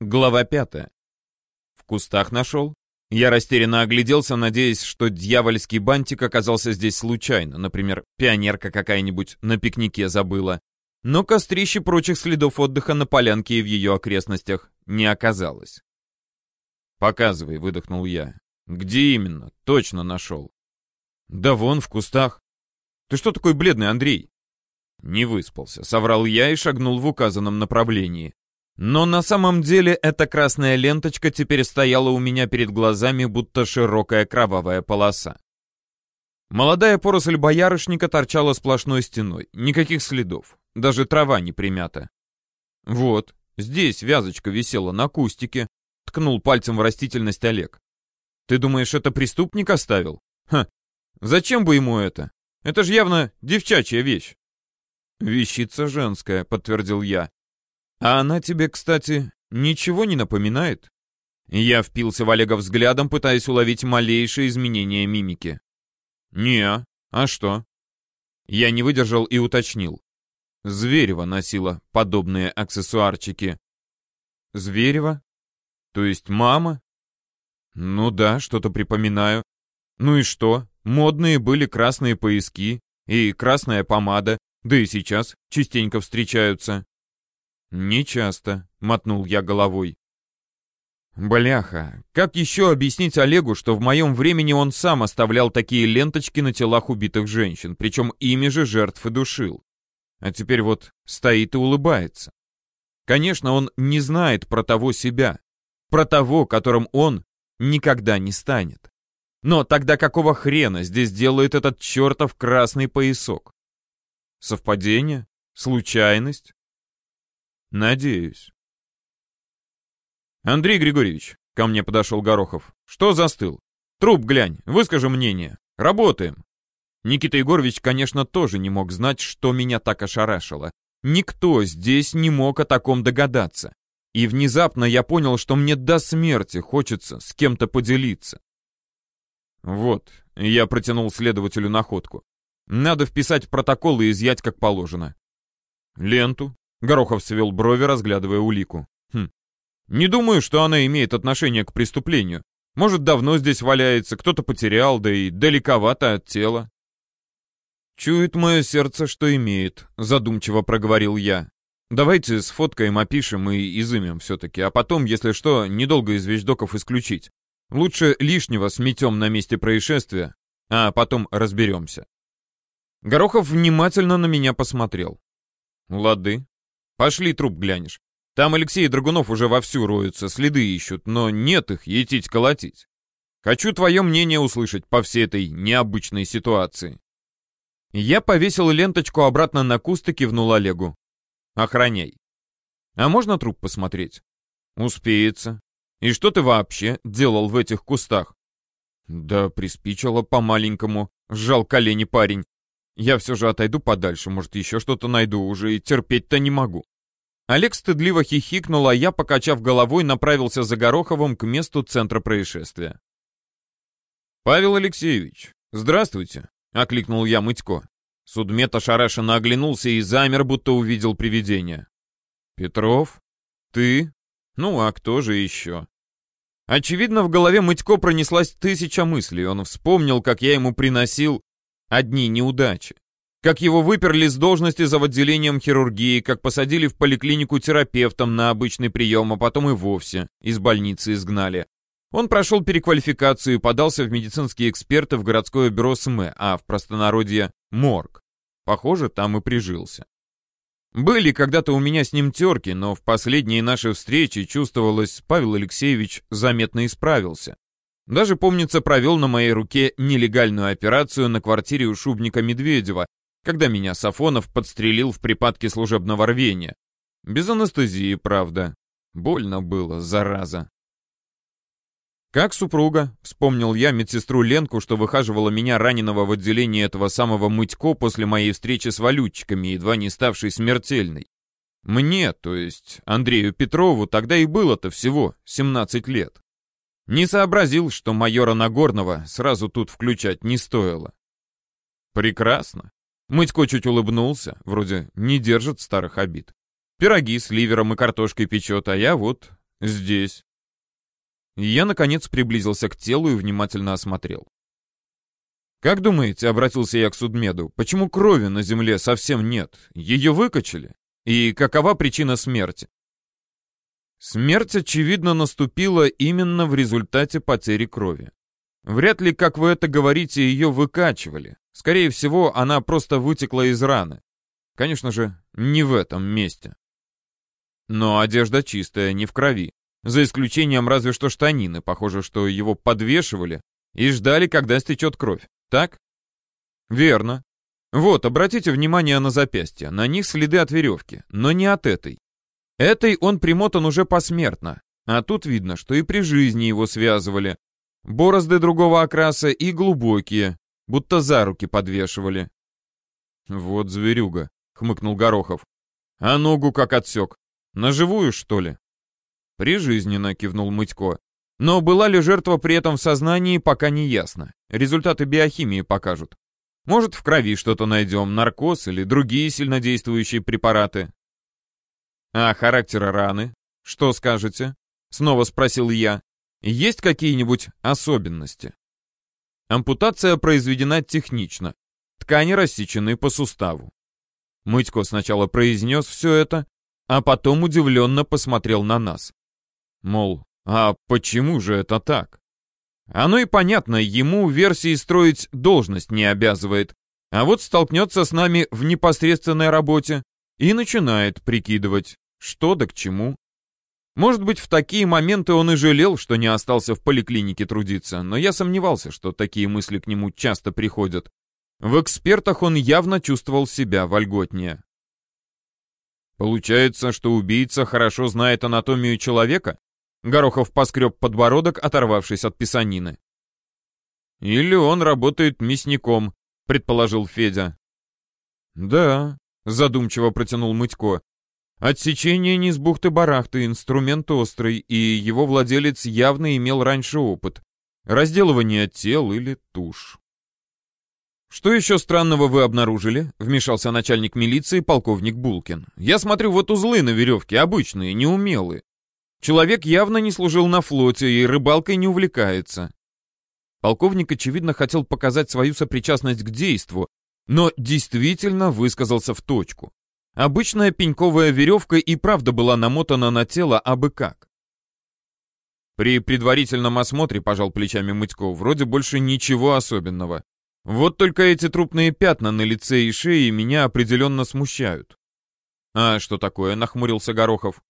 Глава пятая. В кустах нашел. Я растерянно огляделся, надеясь, что дьявольский бантик оказался здесь случайно. Например, пионерка какая-нибудь на пикнике забыла. Но кострищи прочих следов отдыха на полянке и в ее окрестностях не оказалось. «Показывай», — выдохнул я. «Где именно? Точно нашел». «Да вон, в кустах». «Ты что такой бледный, Андрей?» Не выспался, соврал я и шагнул в указанном направлении. Но на самом деле эта красная ленточка теперь стояла у меня перед глазами, будто широкая кровавая полоса. Молодая поросль боярышника торчала сплошной стеной, никаких следов, даже трава не примята. Вот, здесь вязочка висела на кустике, ткнул пальцем в растительность Олег. Ты думаешь, это преступник оставил? Ха, зачем бы ему это? Это же явно девчачья вещь. Вещица женская, подтвердил я. А она тебе, кстати, ничего не напоминает? Я впился в Олега взглядом, пытаясь уловить малейшие изменения мимики. не а что?» Я не выдержал и уточнил. Зверева носила подобные аксессуарчики. Зверева? То есть мама? Ну да, что-то припоминаю. Ну и что? Модные были красные пояски и красная помада, да и сейчас частенько встречаются. «Не часто», — мотнул я головой. Бляха, как еще объяснить Олегу, что в моем времени он сам оставлял такие ленточки на телах убитых женщин, причем ими же жертв и душил? А теперь вот стоит и улыбается. Конечно, он не знает про того себя, про того, которым он никогда не станет. Но тогда какого хрена здесь делает этот чертов красный поясок? Совпадение? Случайность? Надеюсь. Андрей Григорьевич, ко мне подошел Горохов. Что застыл? Труп глянь, выскажи мнение. Работаем. Никита Егорович, конечно, тоже не мог знать, что меня так ошарашило. Никто здесь не мог о таком догадаться. И внезапно я понял, что мне до смерти хочется с кем-то поделиться. Вот, я протянул следователю находку. Надо вписать в протокол и изъять как положено. Ленту, Горохов свел брови, разглядывая улику. Хм. Не думаю, что она имеет отношение к преступлению. Может, давно здесь валяется, кто-то потерял, да и далековато от тела. «Чует мое сердце, что имеет», — задумчиво проговорил я. «Давайте сфоткаем, опишем и изымем все-таки, а потом, если что, недолго из вещдоков исключить. Лучше лишнего сметем на месте происшествия, а потом разберемся». Горохов внимательно на меня посмотрел. «Лады, Пошли труп глянешь. Там Алексей и Драгунов уже вовсю роются, следы ищут, но нет их, етить-колотить. Хочу твое мнение услышать по всей этой необычной ситуации. Я повесил ленточку обратно на куст и кивнул Олегу. Охраняй. А можно труп посмотреть? Успеется. И что ты вообще делал в этих кустах? Да приспичило по-маленькому, сжал колени парень. Я все же отойду подальше, может, еще что-то найду, уже и терпеть-то не могу. Олег стыдливо хихикнул, а я, покачав головой, направился за Гороховым к месту центра происшествия. «Павел Алексеевич, здравствуйте!» — окликнул я Мытько. Судмет ошарашенно оглянулся и замер, будто увидел привидение. «Петров? Ты? Ну, а кто же еще?» Очевидно, в голове Мытько пронеслась тысяча мыслей. Он вспомнил, как я ему приносил одни неудачи. Как его выперли с должности за отделением хирургии, как посадили в поликлинику терапевтом на обычный прием, а потом и вовсе из больницы изгнали. Он прошел переквалификацию и подался в медицинские эксперты в городское бюро СМЭ, а в простонародье – морг. Похоже, там и прижился. Были когда-то у меня с ним терки, но в последние наши встречи чувствовалось, Павел Алексеевич заметно исправился. Даже, помнится, провел на моей руке нелегальную операцию на квартире у шубника Медведева, когда меня Сафонов подстрелил в припадке служебного рвения. Без анестезии, правда. Больно было, зараза. «Как супруга?» — вспомнил я медсестру Ленку, что выхаживала меня раненого в отделении этого самого Мытько после моей встречи с валютчиками, едва не ставшей смертельной. Мне, то есть Андрею Петрову, тогда и было-то всего 17 лет. Не сообразил, что майора Нагорного сразу тут включать не стоило. Прекрасно. Мытько чуть улыбнулся, вроде не держит старых обид. Пироги с ливером и картошкой печет, а я вот Здесь. Я, наконец, приблизился к телу и внимательно осмотрел. «Как думаете, — обратился я к судмеду, — почему крови на земле совсем нет? Ее выкачали? И какова причина смерти?» Смерть, очевидно, наступила именно в результате потери крови. Вряд ли, как вы это говорите, ее выкачивали. Скорее всего, она просто вытекла из раны. Конечно же, не в этом месте. Но одежда чистая, не в крови. За исключением разве что штанины. Похоже, что его подвешивали и ждали, когда стечет кровь. Так? Верно. Вот, обратите внимание на запястья. На них следы от веревки, но не от этой. Этой он примотан уже посмертно. А тут видно, что и при жизни его связывали. Борозды другого окраса и глубокие, будто за руки подвешивали. «Вот зверюга», — хмыкнул Горохов. «А ногу как отсек? На живую, что ли?» «Прижизненно», — кивнул Мытько. «Но была ли жертва при этом в сознании, пока не ясно. Результаты биохимии покажут. Может, в крови что-то найдем, наркоз или другие сильнодействующие препараты». «А характера раны? Что скажете?» — снова спросил я. «Есть какие-нибудь особенности?» Ампутация произведена технично. Ткани рассечены по суставу. Мытько сначала произнес все это, а потом удивленно посмотрел на нас. Мол, а почему же это так? Оно и понятно, ему версии строить должность не обязывает, а вот столкнется с нами в непосредственной работе и начинает прикидывать, что да к чему. Может быть, в такие моменты он и жалел, что не остался в поликлинике трудиться, но я сомневался, что такие мысли к нему часто приходят. В экспертах он явно чувствовал себя вольготнее. Получается, что убийца хорошо знает анатомию человека? Горохов поскреб подбородок, оторвавшись от писанины. «Или он работает мясником», — предположил Федя. «Да», — задумчиво протянул Мытько, Отсечение не с бухты-барахты, инструмент острый, и его владелец явно имел раньше опыт. Разделывание тел или туш. «Что еще странного вы обнаружили?» — вмешался начальник милиции, полковник Булкин. «Я смотрю, вот узлы на веревке, обычные, неумелые. Человек явно не служил на флоте и рыбалкой не увлекается». Полковник, очевидно, хотел показать свою сопричастность к действу, но действительно высказался в точку. Обычная пеньковая веревка и правда была намотана на тело абы как. При предварительном осмотре, пожал плечами Мытько, вроде больше ничего особенного. Вот только эти трупные пятна на лице и шее меня определенно смущают. А что такое, нахмурился Горохов.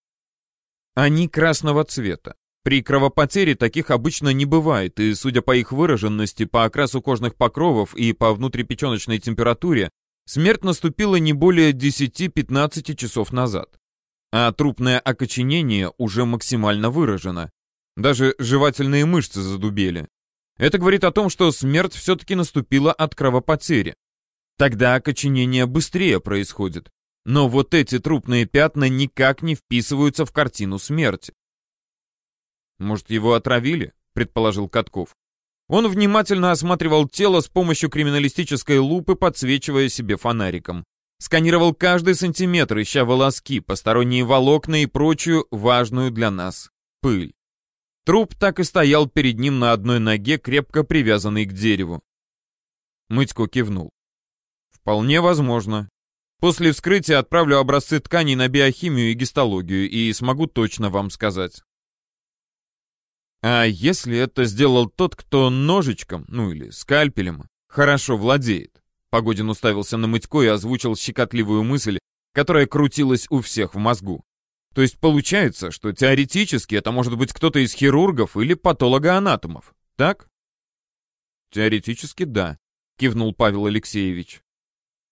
Они красного цвета. При кровопотере таких обычно не бывает, и, судя по их выраженности, по окрасу кожных покровов и по внутрипеченочной температуре, Смерть наступила не более 10-15 часов назад. А трупное окоченение уже максимально выражено. Даже жевательные мышцы задубели. Это говорит о том, что смерть все-таки наступила от кровопотери. Тогда окоченение быстрее происходит. Но вот эти трупные пятна никак не вписываются в картину смерти. «Может, его отравили?» — предположил Катков. Он внимательно осматривал тело с помощью криминалистической лупы, подсвечивая себе фонариком. Сканировал каждый сантиметр, ища волоски, посторонние волокна и прочую важную для нас пыль. Труп так и стоял перед ним на одной ноге, крепко привязанный к дереву. Мытько кивнул. «Вполне возможно. После вскрытия отправлю образцы тканей на биохимию и гистологию и смогу точно вам сказать». А если это сделал тот, кто ножичком, ну или скальпелем, хорошо владеет? Погодин уставился на Мытько и озвучил щекотливую мысль, которая крутилась у всех в мозгу. То есть получается, что теоретически это может быть кто-то из хирургов или патологоанатомов, так? Теоретически да, кивнул Павел Алексеевич.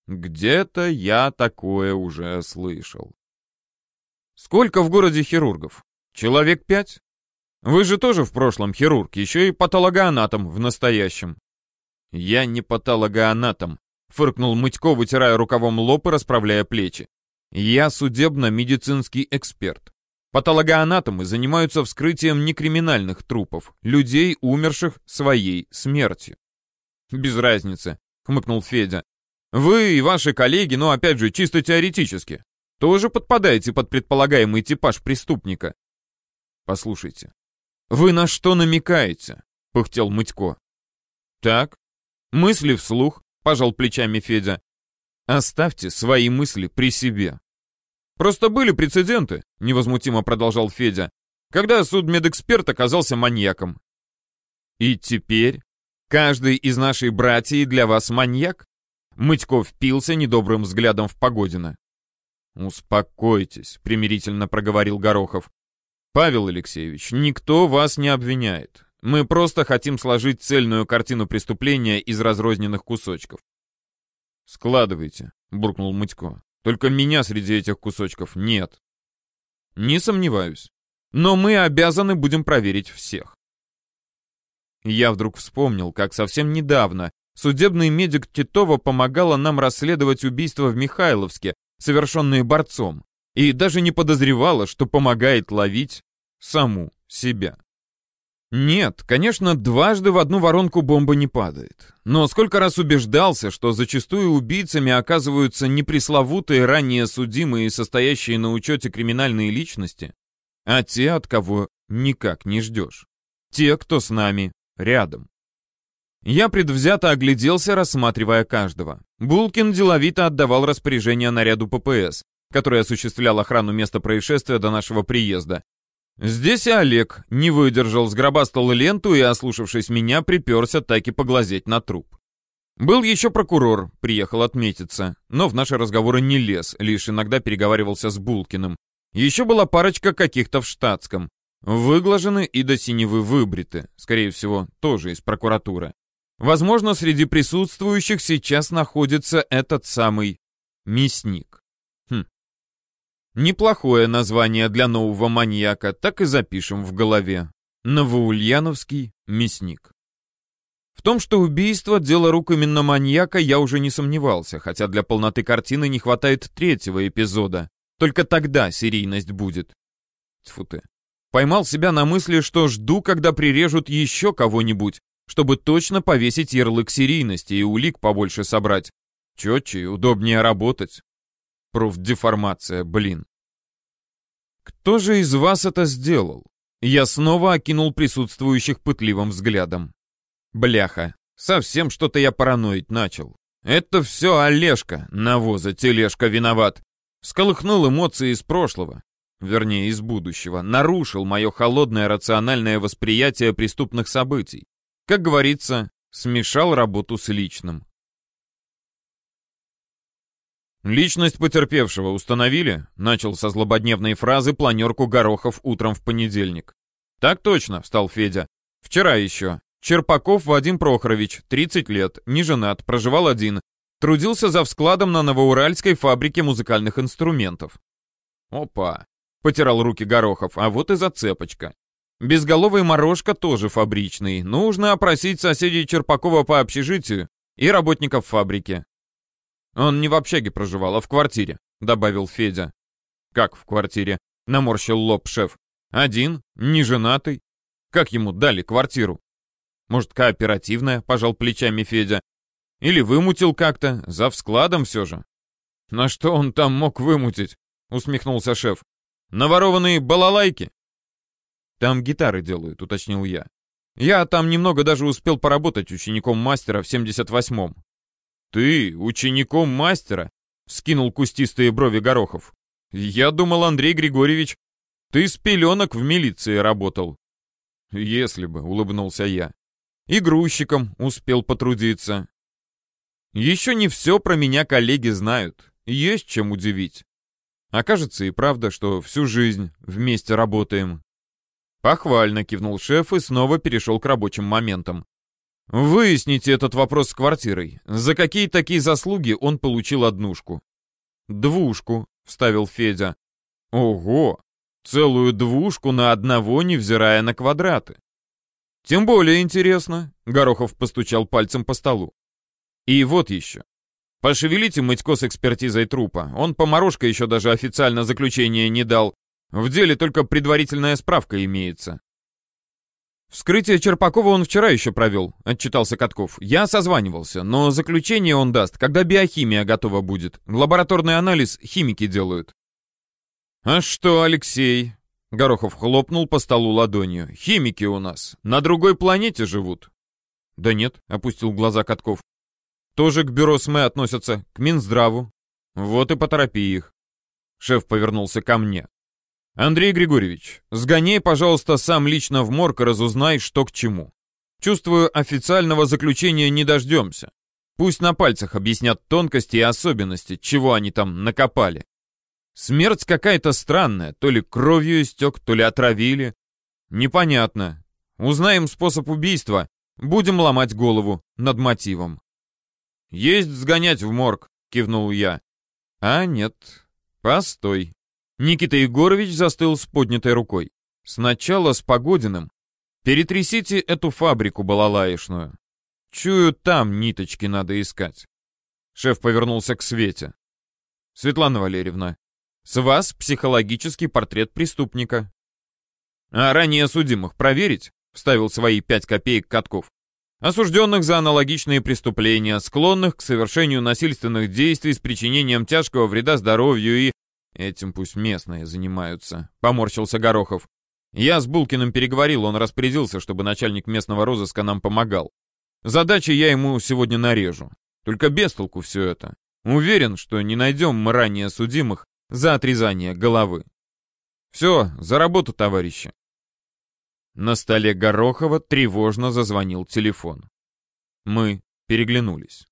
Где-то я такое уже слышал. Сколько в городе хирургов? Человек пять? Вы же тоже в прошлом хирург, еще и патологоанатом в настоящем. Я не патологоанатом, фыркнул Мытько, вытирая рукавом лоб и расправляя плечи. Я судебно-медицинский эксперт. Патологоанатомы занимаются вскрытием некриминальных трупов, людей, умерших своей смертью. Без разницы, хмыкнул Федя. Вы и ваши коллеги, но опять же, чисто теоретически, тоже подпадаете под предполагаемый типаж преступника. Послушайте. Вы на что намекаете? Пыхтел Мытько. Так, мысли вслух, пожал плечами Федя. Оставьте свои мысли при себе. Просто были прецеденты, невозмутимо продолжал Федя, когда судмедэксперт оказался маньяком. И теперь каждый из нашей братьев для вас маньяк? Мытько впился недобрым взглядом в Погодина. «Успокойтесь», — примирительно проговорил Горохов. «Павел Алексеевич, никто вас не обвиняет. Мы просто хотим сложить цельную картину преступления из разрозненных кусочков». «Складывайте», — буркнул Мытько. «Только меня среди этих кусочков нет». «Не сомневаюсь. Но мы обязаны будем проверить всех». Я вдруг вспомнил, как совсем недавно судебный медик Титова помогала нам расследовать убийство в Михайловске, совершенные борцом, и даже не подозревала, что помогает ловить саму себя. Нет, конечно, дважды в одну воронку бомба не падает. Но сколько раз убеждался, что зачастую убийцами оказываются не пресловутые ранее судимые состоящие на учете криминальные личности, а те, от кого никак не ждешь. Те, кто с нами рядом. Я предвзято огляделся, рассматривая каждого. Булкин деловито отдавал распоряжение наряду ППС, который осуществлял охрану места происшествия до нашего приезда. Здесь и Олег не выдержал, сгробастал ленту и, ослушавшись меня, приперся так и поглазеть на труп. Был еще прокурор, приехал отметиться, но в наши разговоры не лез, лишь иногда переговаривался с Булкиным. Еще была парочка каких-то в штатском. Выглажены и до синевы выбриты, скорее всего, тоже из прокуратуры. Возможно, среди присутствующих сейчас находится этот самый мясник. Неплохое название для нового маньяка, так и запишем в голове. Новоульяновский мясник. В том, что убийство — дело рук именно маньяка, я уже не сомневался, хотя для полноты картины не хватает третьего эпизода. Только тогда серийность будет. Тьфу ты. Поймал себя на мысли, что жду, когда прирежут еще кого-нибудь, чтобы точно повесить ярлык серийности и улик побольше собрать. Четче и удобнее работать. Профдеформация, блин. Кто же из вас это сделал? Я снова окинул присутствующих пытливым взглядом. Бляха, совсем что-то я параноить начал. Это все Олежка, навоза тележка виноват. Сколыхнул эмоции из прошлого, вернее, из будущего, нарушил мое холодное рациональное восприятие преступных событий. Как говорится, смешал работу с личным. «Личность потерпевшего установили?» — начал со злободневной фразы планерку Горохов утром в понедельник. «Так точно», — встал Федя. «Вчера еще. Черпаков Вадим Прохорович, 30 лет, не женат, проживал один. Трудился за складом на Новоуральской фабрике музыкальных инструментов». «Опа!» — потирал руки Горохов, а вот и зацепочка. Безголовый морожка тоже фабричный. Нужно опросить соседей Черпакова по общежитию и работников фабрики. Он не в общаге проживал, а в квартире, добавил Федя. Как в квартире? Наморщил лоб шеф. Один, не женатый. Как ему дали квартиру? Может, кооперативная, пожал плечами Федя. Или вымутил как-то, за складом все же. На что он там мог вымутить? Усмехнулся шеф. Наворованные балалайки? Там гитары делают, уточнил я. Я там немного даже успел поработать учеником мастера в 78-м. Ты учеником мастера? Скинул кустистые брови Горохов. Я думал, Андрей Григорьевич, ты с пеленок в милиции работал. Если бы, улыбнулся я. И грузчиком успел потрудиться. Еще не все про меня коллеги знают. Есть чем удивить. Окажется и правда, что всю жизнь вместе работаем. «Похвально», — кивнул шеф и снова перешел к рабочим моментам. «Выясните этот вопрос с квартирой. За какие такие заслуги он получил однушку?» «Двушку», — вставил Федя. «Ого! Целую двушку на одного, невзирая на квадраты». «Тем более интересно», — Горохов постучал пальцем по столу. «И вот еще. Пошевелите Мытько с экспертизой трупа. Он по морожке еще даже официально заключение не дал, в деле только предварительная справка имеется. «Вскрытие Черпакова он вчера еще провел», — отчитался Катков. «Я созванивался, но заключение он даст, когда биохимия готова будет. Лабораторный анализ химики делают». «А что, Алексей?» Горохов хлопнул по столу ладонью. «Химики у нас. На другой планете живут». «Да нет», — опустил глаза Катков. «Тоже к бюро СМЭ относятся, к Минздраву. Вот и поторопи их». Шеф повернулся ко мне. «Андрей Григорьевич, сгоняй, пожалуйста, сам лично в морг и разузнай, что к чему. Чувствую, официального заключения не дождемся. Пусть на пальцах объяснят тонкости и особенности, чего они там накопали. Смерть какая-то странная, то ли кровью истек, то ли отравили. Непонятно. Узнаем способ убийства, будем ломать голову над мотивом. «Есть сгонять в морг», — кивнул я. «А нет, постой». Никита Егорович застыл с поднятой рукой. Сначала с Погодиным. Перетрясите эту фабрику балалаишную. Чую, там ниточки надо искать. Шеф повернулся к Свете. Светлана Валерьевна, с вас психологический портрет преступника. А ранее судимых проверить? Вставил свои пять копеек Катков. Осужденных за аналогичные преступления, склонных к совершению насильственных действий с причинением тяжкого вреда здоровью и... Этим пусть местные занимаются, поморщился Горохов. Я с Булкиным переговорил, он распорядился, чтобы начальник местного розыска нам помогал. Задачи я ему сегодня нарежу. Только без толку все это. Уверен, что не найдем мы ранее судимых за отрезание головы. Все, за работу, товарищи. На столе Горохова тревожно зазвонил телефон. Мы переглянулись.